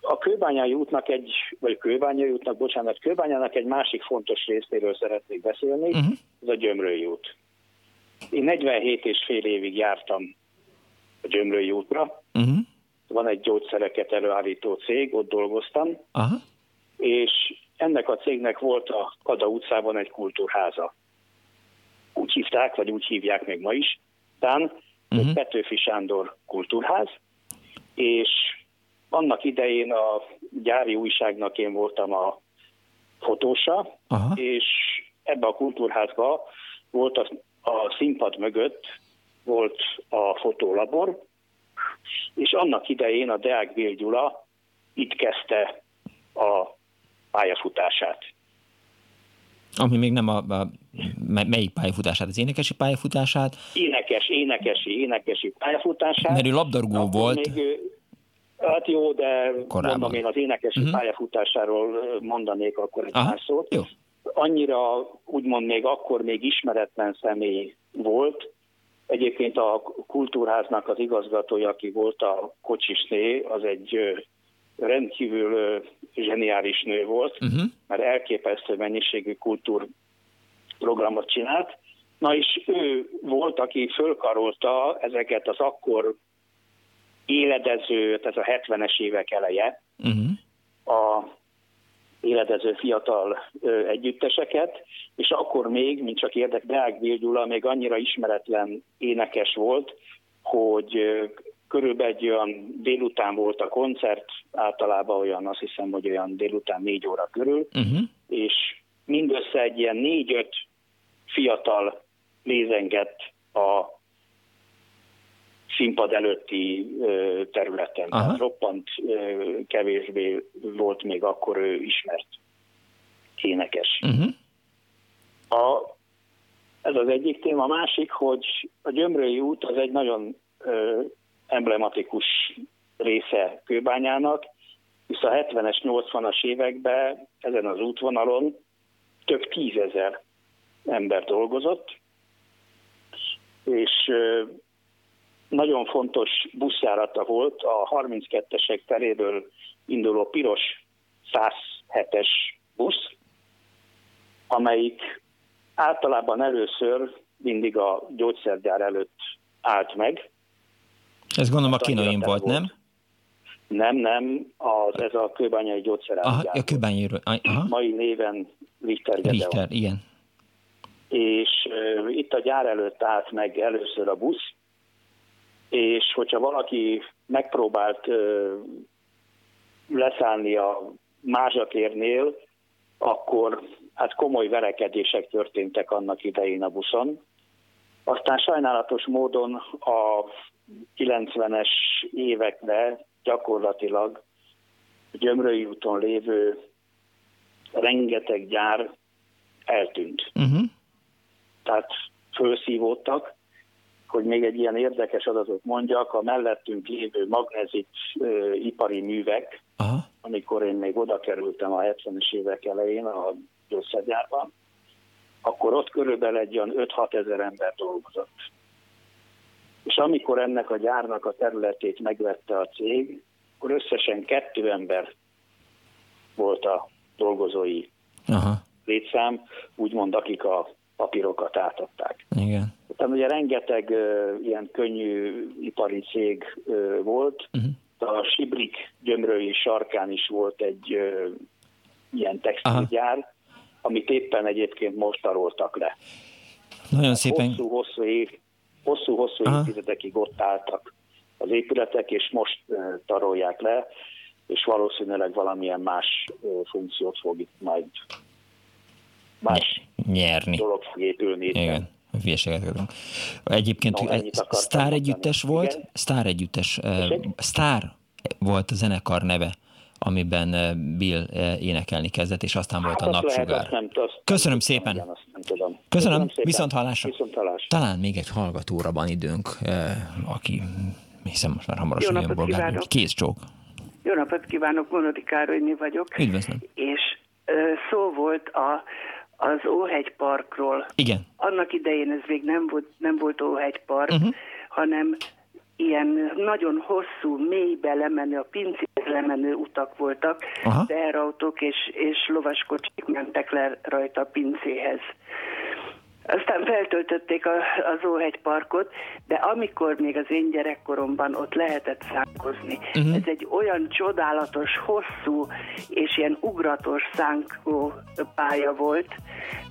Speaker 10: a Kőbányai útnak egy, vagy Kőbányai útnak, bocsánat, Kőbányának egy másik fontos részéről szeretnék beszélni, uh-huh. ez a Gyömrői út. Én 47 és fél évig jártam a Gyömrői útra. Uh-huh. Van egy gyógyszereket előállító cég, ott dolgoztam, uh-huh. és ennek a cégnek volt a Kada utcában egy kultúrháza. Úgy hívták, vagy úgy hívják még ma is. Tán uh-huh. Petőfi Sándor kultúrház, és annak idején a gyári újságnak én voltam a fotósa, Aha. és ebbe a kultúrházba volt a, a színpad mögött volt a fotólabor, és annak idején a Deák Gyula itt kezdte a pályafutását.
Speaker 1: Ami még nem a, a melyik pályafutását? Az énekesi pályafutását?
Speaker 10: Énekes, énekesi, énekesi pályafutását.
Speaker 1: Mert ő labdarúgó Akkor volt. Még,
Speaker 10: hát jó, de Korábban. mondom én az énekesi uh-huh. pályafutásáról mondanék akkor egy pár szót. Jó. Annyira úgymond még akkor még ismeretlen személy volt, Egyébként a kultúrháznak az igazgatója, aki volt a kocsisné, az egy rendkívül zseniális nő volt, uh-huh. mert elképesztő mennyiségű kultúrprogramot csinált. Na és ő volt, aki fölkarolta ezeket az akkor éledező, tehát a 70-es évek eleje, uh-huh. a éledező fiatal ö, együtteseket, és akkor még, mint csak érdek, Deák Gyula még annyira ismeretlen énekes volt, hogy Körülbelül egy olyan délután volt a koncert, általában olyan, azt hiszem, hogy olyan délután négy óra körül, uh-huh. és mindössze egy ilyen négy-öt fiatal nézengett a színpad előtti területen. Aha. roppant kevésbé volt még akkor ő ismert énekes. Uh-huh. A, ez az egyik téma. A másik, hogy a Gyömrői út az egy nagyon emblematikus része Kőbányának, hisz a 70-es, 80-as években ezen az útvonalon több tízezer ember dolgozott, és nagyon fontos buszjárata volt a 32-esek teréről induló piros 107-es busz, amelyik általában először mindig a gyógyszergyár előtt állt meg.
Speaker 1: Ez gondolom a kinoim volt, volt, nem?
Speaker 10: Nem, nem, az, ez a kőbányai.
Speaker 1: Aha, a kőbányai, aha.
Speaker 10: Mai néven Richter Gedeon.
Speaker 1: Richter, igen.
Speaker 10: És uh, itt a gyár előtt állt meg először a busz, és hogyha valaki megpróbált leszállni a mázsatérnél, akkor hát komoly verekedések történtek annak idején a buszon. Aztán sajnálatos módon a 90-es évekre gyakorlatilag Gyömrői úton lévő rengeteg gyár eltűnt. Uh-huh. Tehát felszívódtak, hogy még egy ilyen érdekes adatot mondjak, a mellettünk lévő magnezit ö, ipari művek, Aha. amikor én még oda kerültem a 70-es évek elején a gyógyszergyárban, akkor ott körülbelül egy olyan 5-6 ezer ember dolgozott. És amikor ennek a gyárnak a területét megvette a cég, akkor összesen kettő ember volt a dolgozói Aha. létszám, úgymond akik a papírokat átadták.
Speaker 1: Igen.
Speaker 10: Tehát ugye rengeteg uh, ilyen könnyű ipari cég uh, volt, uh-huh. a Sibrik gyömrői sarkán is volt egy uh, ilyen textilgyár, Aha. amit éppen egyébként most taroltak le.
Speaker 1: Nagyon szépen.
Speaker 10: Hosszú-hosszú év, hosszú-hosszú évtizedekig ott álltak az épületek, és most tarolják le, és valószínűleg valamilyen más funkciót fog itt majd más
Speaker 1: nyerni.
Speaker 10: dolog fog épülni.
Speaker 1: Igen. Hülyeséget akarunk. Egyébként no, Sztár együttes volt, Igen? Sztár együttes, uh, Sztár volt a zenekar neve, amiben Bill énekelni kezdett, és aztán hát volt a napsugár. Lehet, nem, azt Köszönöm szépen. Igen, azt nem tudom. Köszönöm, Köszönöm viszont hallásra.
Speaker 10: Viszont hallásra.
Speaker 1: Talán még egy hallgatóra van időnk, aki hiszem most már hamarosan jön bolgár. Kész csók.
Speaker 11: Jó napot kívánok, Monodi Károlyni vagyok.
Speaker 1: Üdvözlöm.
Speaker 11: És szó volt a, az Óhegy Parkról.
Speaker 1: Igen.
Speaker 11: Annak idején ez még nem volt, nem volt Óhegy Park, uh-huh. hanem ilyen nagyon hosszú, mélybe lemenő, a pincéhez lemenő utak voltak, teherautók és, és lovaskocsik mentek le rajta a pincéhez. Aztán feltöltötték a, az Óhegy parkot, de amikor még az én gyerekkoromban ott lehetett szánkozni, uh-huh. ez egy olyan csodálatos, hosszú és ilyen ugratos szánkó pálya volt,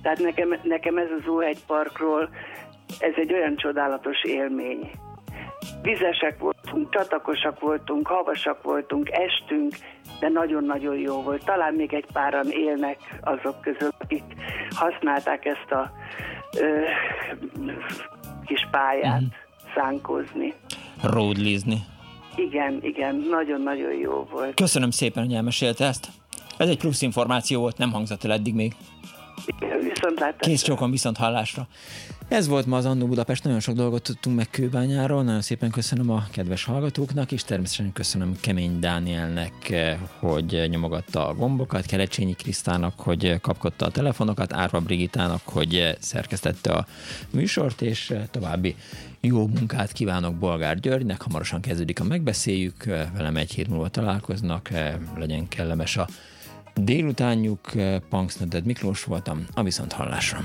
Speaker 11: tehát nekem, nekem ez az Óhegy parkról, ez egy olyan csodálatos élmény. Vizesek voltunk, csatakosak voltunk, havasak voltunk, estünk, de nagyon-nagyon jó volt. Talán még egy páran élnek azok közül, akik használták ezt a ö, kis pályát mm. szánkozni.
Speaker 1: Ródlizni.
Speaker 11: Igen, igen, nagyon-nagyon jó volt.
Speaker 1: Köszönöm szépen, hogy elmesélte ezt. Ez egy plusz információ volt, nem hangzott el eddig még.
Speaker 11: Igen, viszont
Speaker 1: Kész csókon, viszont hallásra. Ez volt ma az Annó Budapest, nagyon sok dolgot tudtunk meg Kőbányáról, nagyon szépen köszönöm a kedves hallgatóknak, és természetesen köszönöm Kemény Dánielnek, hogy nyomogatta a gombokat, Kelecsényi Krisztának, hogy kapkodta a telefonokat, Árva Brigitának, hogy szerkesztette a műsort, és további jó munkát kívánok Bolgár Györgynek, hamarosan kezdődik a megbeszéljük, velem egy hét múlva találkoznak, legyen kellemes a Délutánjuk eh, Punks Miklós voltam, a viszont hallásra.